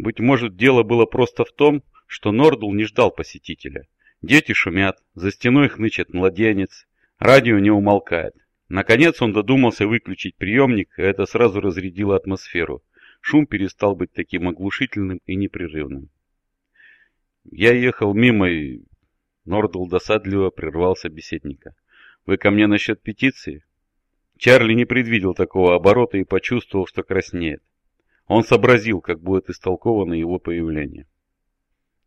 Быть может, дело было просто в том, что Нордл не ждал посетителя. Дети шумят, за стеной хнычет младенец, радио не умолкает. Наконец он додумался выключить приемник, и это сразу разрядило атмосферу. Шум перестал быть таким оглушительным и непрерывным. Я ехал мимо и... Нордл досадливо прервал собеседника. «Вы ко мне насчет петиции?» Чарли не предвидел такого оборота и почувствовал, что краснеет. Он сообразил, как будет истолковано его появление.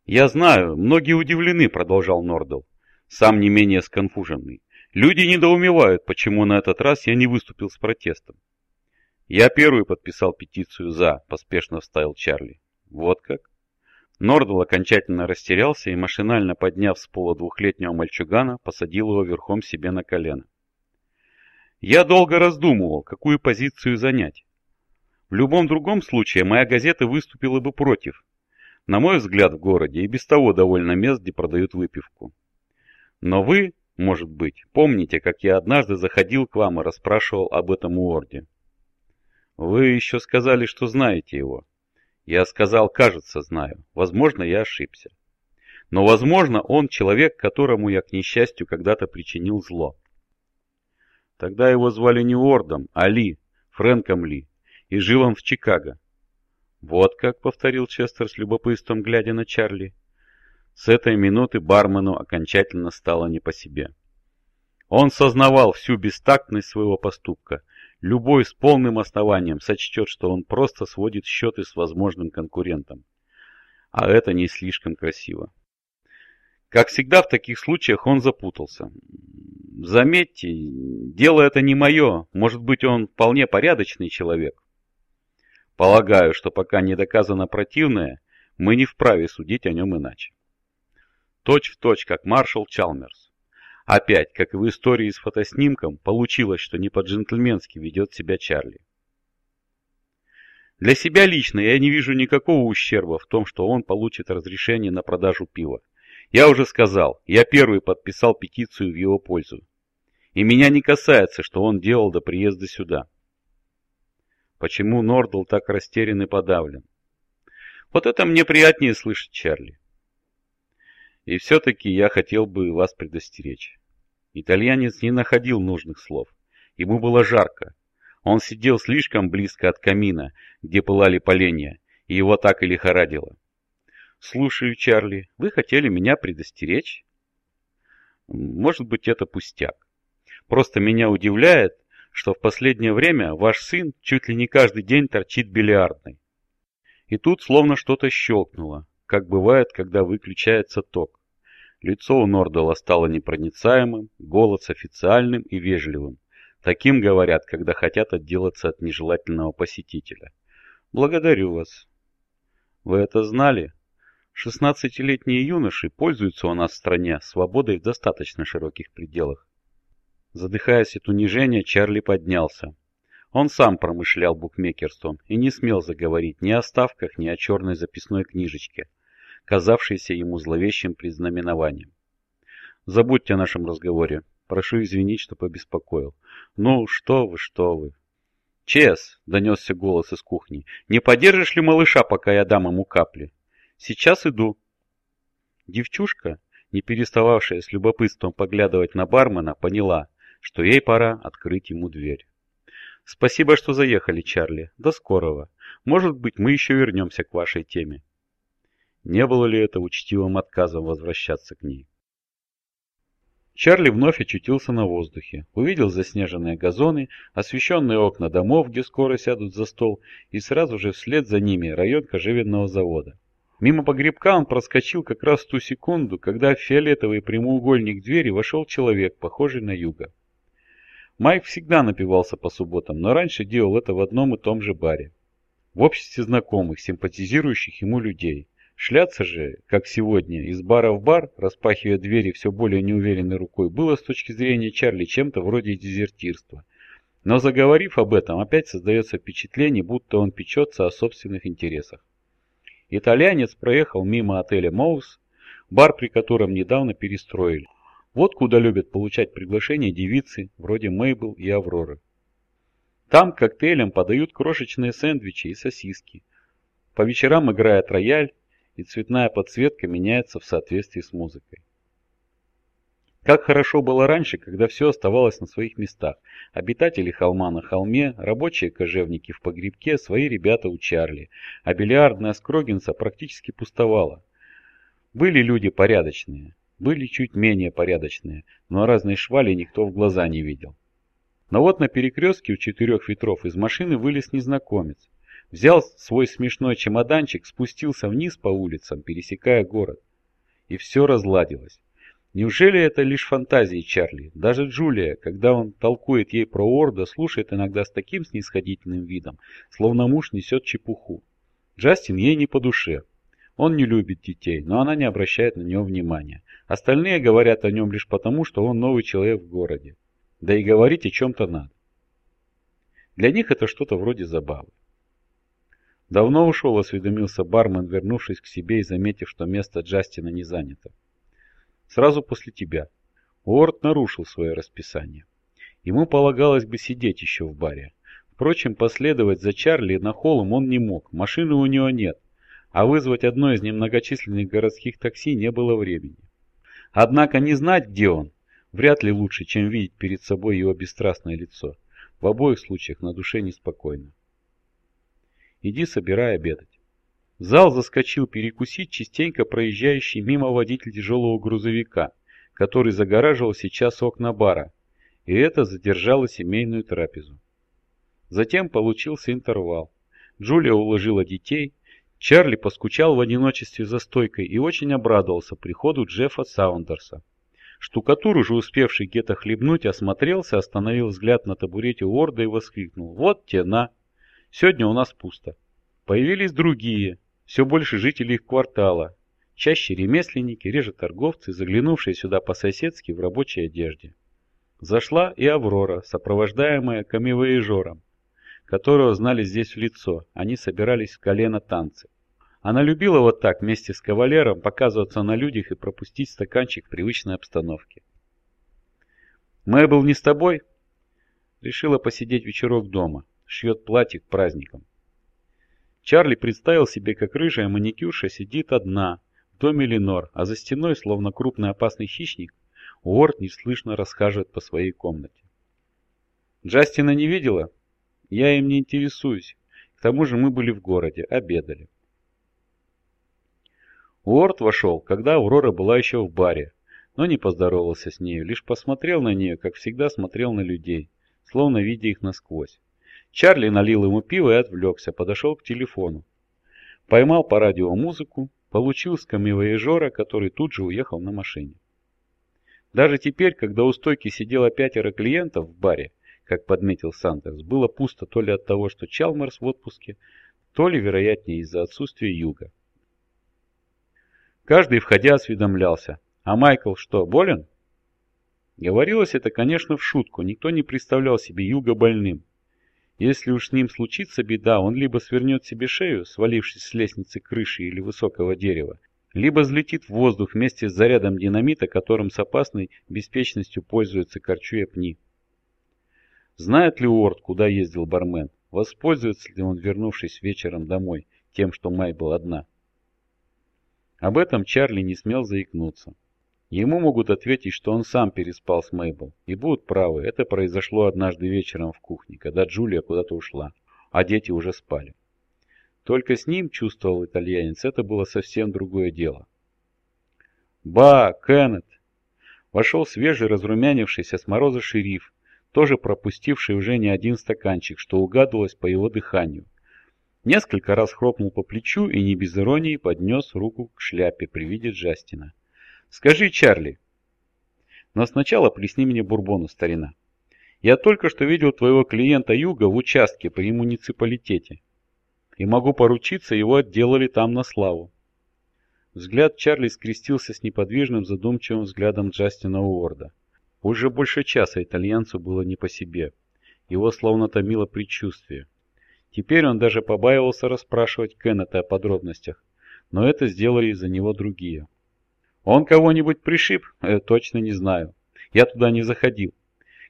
«Я знаю, многие удивлены», — продолжал Нордл, сам не менее сконфуженный. «Люди недоумевают, почему на этот раз я не выступил с протестом». «Я первый подписал петицию «за», — поспешно вставил Чарли. «Вот как?» Нордл окончательно растерялся и, машинально подняв с пола двухлетнего мальчугана, посадил его верхом себе на колено. Я долго раздумывал, какую позицию занять. В любом другом случае моя газета выступила бы против, на мой взгляд, в городе и без того довольно мест, где продают выпивку. Но вы, может быть, помните, как я однажды заходил к вам и расспрашивал об этом уорде. Вы еще сказали, что знаете его. Я сказал, кажется, знаю. Возможно, я ошибся. Но, возможно, он человек, которому я, к несчастью, когда-то причинил зло. Тогда его звали не Уордом, а Ли, Фрэнком Ли, и жил он в Чикаго. «Вот как», — повторил Честер с любопытством, глядя на Чарли. С этой минуты бармену окончательно стало не по себе. Он сознавал всю бестактность своего поступка. Любой с полным основанием сочтет, что он просто сводит счеты с возможным конкурентом. А это не слишком красиво. Как всегда в таких случаях он запутался. Заметьте, дело это не мое, может быть он вполне порядочный человек. Полагаю, что пока не доказано противное, мы не вправе судить о нем иначе. Точь в точь, как маршал Чалмерс. Опять, как и в истории с фотоснимком, получилось, что не по-джентльменски ведет себя Чарли. Для себя лично я не вижу никакого ущерба в том, что он получит разрешение на продажу пива. Я уже сказал, я первый подписал петицию в его пользу. И меня не касается, что он делал до приезда сюда. Почему Нордл так растерян и подавлен? Вот это мне приятнее слышать, Чарли. И все-таки я хотел бы вас предостеречь. Итальянец не находил нужных слов. Ему было жарко. Он сидел слишком близко от камина, где пылали поленья, и его так и лихорадило. «Слушаю, Чарли, вы хотели меня предостеречь?» «Может быть, это пустяк. Просто меня удивляет, что в последнее время ваш сын чуть ли не каждый день торчит бильярдной. И тут словно что-то щелкнуло, как бывает, когда выключается ток. Лицо у Нордала стало непроницаемым, голос официальным и вежливым. Таким говорят, когда хотят отделаться от нежелательного посетителя. Благодарю вас. Вы это знали? Шестнадцатилетние юноши пользуются у нас в стране свободой в достаточно широких пределах. Задыхаясь от унижения, Чарли поднялся. Он сам промышлял букмекерством и не смел заговорить ни о ставках, ни о черной записной книжечке, казавшейся ему зловещим предзнаменованием. «Забудьте о нашем разговоре. Прошу извинить, что побеспокоил. Ну, что вы, что вы!» «Чес!» — донесся голос из кухни. «Не подержишь ли малыша, пока я дам ему капли?» «Сейчас иду». Девчушка, не перестававшая с любопытством поглядывать на бармена, поняла, что ей пора открыть ему дверь. «Спасибо, что заехали, Чарли. До скорого. Может быть, мы еще вернемся к вашей теме». Не было ли это учтивым отказом возвращаться к ней? Чарли вновь очутился на воздухе, увидел заснеженные газоны, освещенные окна домов, где скоро сядут за стол, и сразу же вслед за ними район кожевенного завода. Мимо погребка он проскочил как раз ту секунду, когда в фиолетовый прямоугольник двери вошел человек, похожий на юга. Майк всегда напивался по субботам, но раньше делал это в одном и том же баре. В обществе знакомых, симпатизирующих ему людей. Шляться же, как сегодня, из бара в бар, распахивая двери все более неуверенной рукой, было с точки зрения Чарли чем-то вроде дезертирства. Но заговорив об этом, опять создается впечатление, будто он печется о собственных интересах. Итальянец проехал мимо отеля Моус, бар при котором недавно перестроили. Вот куда любят получать приглашения девицы, вроде Мейбл и Авроры. Там коктейлям подают крошечные сэндвичи и сосиски. По вечерам играет рояль, и цветная подсветка меняется в соответствии с музыкой. Как хорошо было раньше, когда все оставалось на своих местах. Обитатели холма на холме, рабочие кожевники в погребке, свои ребята у Чарли. А бильярдная Скрогинса практически пустовала. Были люди порядочные, были чуть менее порядочные, но разные швали никто в глаза не видел. Но вот на перекрестке у четырех ветров из машины вылез незнакомец. Взял свой смешной чемоданчик, спустился вниз по улицам, пересекая город. И все разладилось. Неужели это лишь фантазии Чарли? Даже Джулия, когда он толкует ей про Орда, слушает иногда с таким снисходительным видом, словно муж несет чепуху. Джастин ей не по душе. Он не любит детей, но она не обращает на него внимания. Остальные говорят о нем лишь потому, что он новый человек в городе. Да и говорить о чем-то надо. Для них это что-то вроде забавы. Давно ушел, осведомился бармен, вернувшись к себе и заметив, что место Джастина не занято. Сразу после тебя. Уорд нарушил свое расписание. Ему полагалось бы сидеть еще в баре. Впрочем, последовать за Чарли на холм он не мог, машины у него нет, а вызвать одно из немногочисленных городских такси не было времени. Однако не знать, где он, вряд ли лучше, чем видеть перед собой его бесстрастное лицо. В обоих случаях на душе неспокойно. Иди собирай обедать. Зал заскочил перекусить частенько проезжающий мимо водитель тяжелого грузовика, который загораживал сейчас окна бара, и это задержало семейную трапезу. Затем получился интервал. Джулия уложила детей, Чарли поскучал в одиночестве за стойкой и очень обрадовался приходу Джеффа Саундерса. Штукатур, уже успевший где-то хлебнуть, осмотрелся, остановил взгляд на табурете Уорда и воскликнул. «Вот те на! Сегодня у нас пусто. Появились другие, все больше жителей их квартала, чаще ремесленники, реже торговцы, заглянувшие сюда по-соседски в рабочей одежде. Зашла и Аврора, сопровождаемая камевоежором, которого знали здесь в лицо, они собирались в колено танцы. Она любила вот так вместе с кавалером показываться на людях и пропустить стаканчик в привычной обстановке. «Мэйбл не с тобой?» Решила посидеть вечерок дома, шьет платье к праздникам. Чарли представил себе, как рыжая маникюрша сидит одна в доме Ленор, а за стеной, словно крупный опасный хищник, Уорд неслышно расхаживает по своей комнате. Джастина не видела? Я им не интересуюсь. К тому же мы были в городе, обедали. Уорд вошел, когда Аврора была еще в баре, но не поздоровался с нею, лишь посмотрел на нее, как всегда смотрел на людей, словно видя их насквозь. Чарли налил ему пиво и отвлекся, подошел к телефону. Поймал по радио музыку, получил с камевояжера, который тут же уехал на машине. Даже теперь, когда у стойки сидело пятеро клиентов в баре, как подметил Сандерс, было пусто то ли от того, что Чалмерс в отпуске, то ли, вероятнее, из-за отсутствия юга. Каждый, входя, осведомлялся. А Майкл что, болен? Говорилось это, конечно, в шутку, никто не представлял себе юга больным. Если уж с ним случится беда, он либо свернет себе шею, свалившись с лестницы крыши или высокого дерева, либо взлетит в воздух вместе с зарядом динамита, которым с опасной беспечностью пользуется Корчуя Пни. Знает ли Уорд, куда ездил бармен? Воспользуется ли он, вернувшись вечером домой, тем, что Май была одна? Об этом Чарли не смел заикнуться. Ему могут ответить, что он сам переспал с Мейбл. И будут правы, это произошло однажды вечером в кухне, когда Джулия куда-то ушла, а дети уже спали. Только с ним, чувствовал итальянец, это было совсем другое дело. «Ба, Кеннет!» Вошел свежий, разрумянившийся с мороза шериф, тоже пропустивший уже не один стаканчик, что угадывалось по его дыханию. Несколько раз хлопнул по плечу и не без иронии поднес руку к шляпе при виде Джастина. Скажи, Чарли. Но сначала плесни мне бурбону, старина. Я только что видел твоего клиента Юга в участке при муниципалитете. И могу поручиться, его отделали там на славу. Взгляд Чарли скрестился с неподвижным задумчивым взглядом Джастина Уорда. Уже больше часа итальянцу было не по себе. Его словно томило предчувствие. Теперь он даже побаивался расспрашивать Кеннета о подробностях, но это сделали за него другие. Он кого-нибудь пришиб? Э, точно не знаю. Я туда не заходил.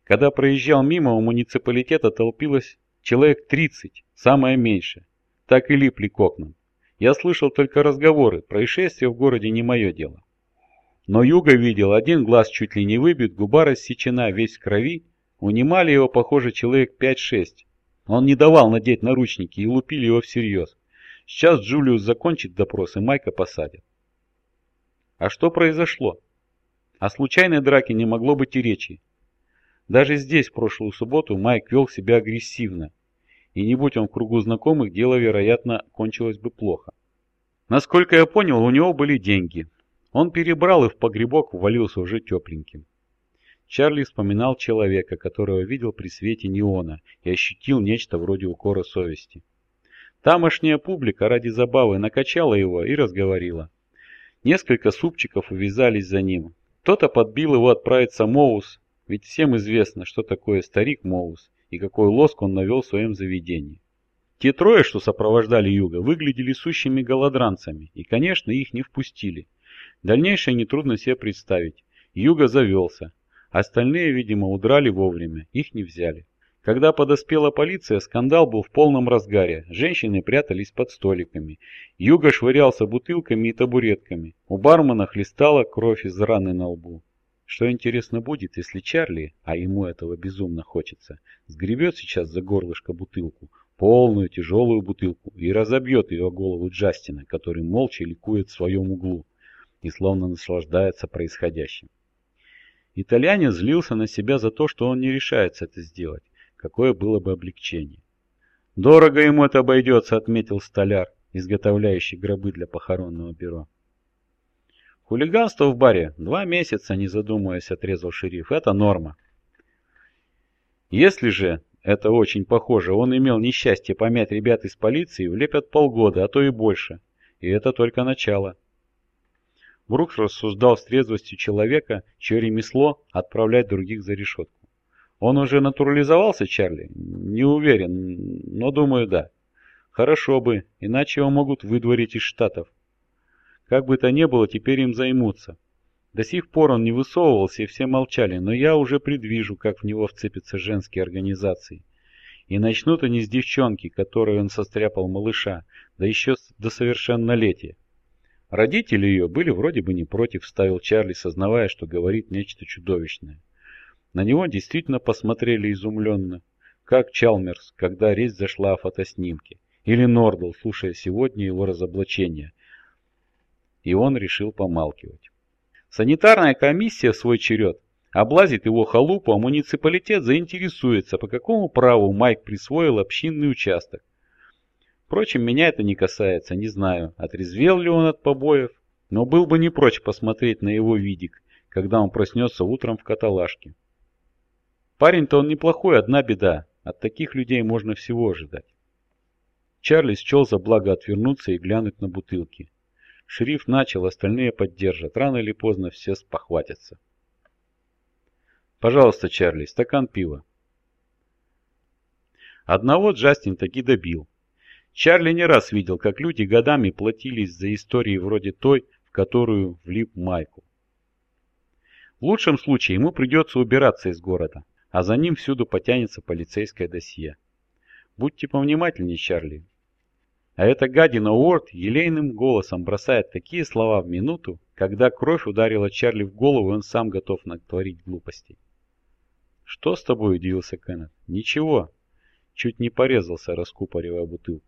Когда проезжал мимо, у муниципалитета толпилось человек 30, самое меньше. Так и липли к окнам. Я слышал только разговоры, происшествия в городе не мое дело. Но Юга видел, один глаз чуть ли не выбит, губа рассечена, весь в крови. Унимали его, похоже, человек 5-6. Он не давал надеть наручники и лупили его всерьез. Сейчас Джулиус закончит допрос и Майка посадят. А что произошло? О случайной драке не могло быть и речи. Даже здесь, в прошлую субботу, Майк вел себя агрессивно. И не будь он в кругу знакомых, дело, вероятно, кончилось бы плохо. Насколько я понял, у него были деньги. Он перебрал и в погребок ввалился уже тепленьким. Чарли вспоминал человека, которого видел при свете неона, и ощутил нечто вроде укора совести. Тамошняя публика ради забавы накачала его и разговорила. Несколько супчиков увязались за ним. Кто-то подбил его отправиться Моус, ведь всем известно, что такое старик Моус и какой лоск он навел в своем заведении. Те трое, что сопровождали Юга, выглядели сущими голодранцами, и, конечно, их не впустили. Дальнейшее нетрудно себе представить. Юга завелся. Остальные, видимо, удрали вовремя, их не взяли. Когда подоспела полиция, скандал был в полном разгаре. Женщины прятались под столиками. Юга швырялся бутылками и табуретками. У бармена хлестала кровь из раны на лбу. Что интересно будет, если Чарли, а ему этого безумно хочется, сгребет сейчас за горлышко бутылку, полную тяжелую бутылку, и разобьет ее голову Джастина, который молча ликует в своем углу и словно наслаждается происходящим. Итальянец злился на себя за то, что он не решается это сделать. Какое было бы облегчение. «Дорого ему это обойдется», — отметил столяр, изготовляющий гробы для похоронного бюро. «Хулиганство в баре. Два месяца, не задумываясь, отрезал шериф. Это норма. Если же, это очень похоже, он имел несчастье помять ребят из полиции, влепят полгода, а то и больше. И это только начало». Брукс рассуждал с трезвостью человека, чье ремесло отправлять других за решетку. Он уже натурализовался, Чарли? Не уверен, но думаю, да. Хорошо бы, иначе его могут выдворить из Штатов. Как бы то ни было, теперь им займутся. До сих пор он не высовывался и все молчали, но я уже предвижу, как в него вцепятся женские организации. И начнут они с девчонки, которой он состряпал малыша, да еще до совершеннолетия. Родители ее были вроде бы не против, вставил Чарли, сознавая, что говорит нечто чудовищное. На него действительно посмотрели изумленно, как Чалмерс, когда речь зашла о фотоснимке, или Нордл, слушая сегодня его разоблачение. И он решил помалкивать. Санитарная комиссия в свой черед облазит его халупу, а муниципалитет заинтересуется, по какому праву Майк присвоил общинный участок. Впрочем, меня это не касается, не знаю, отрезвел ли он от побоев, но был бы не прочь посмотреть на его видик, когда он проснется утром в каталажке. Парень-то он неплохой, одна беда. От таких людей можно всего ожидать. Чарли счел за благо отвернуться и глянуть на бутылки. Шериф начал, остальные поддержат. Рано или поздно все спохватятся. «Пожалуйста, Чарли, стакан пива». Одного Джастин таки добил. Чарли не раз видел, как люди годами платились за истории вроде той, в которую влип Майкл. В лучшем случае ему придется убираться из города а за ним всюду потянется полицейское досье. Будьте повнимательнее, Чарли. А эта гадина Уорд елейным голосом бросает такие слова в минуту, когда кровь ударила Чарли в голову, и он сам готов натворить глупостей. «Что с тобой?» – удивился Кеннет. «Ничего». Чуть не порезался, раскупоривая бутылку.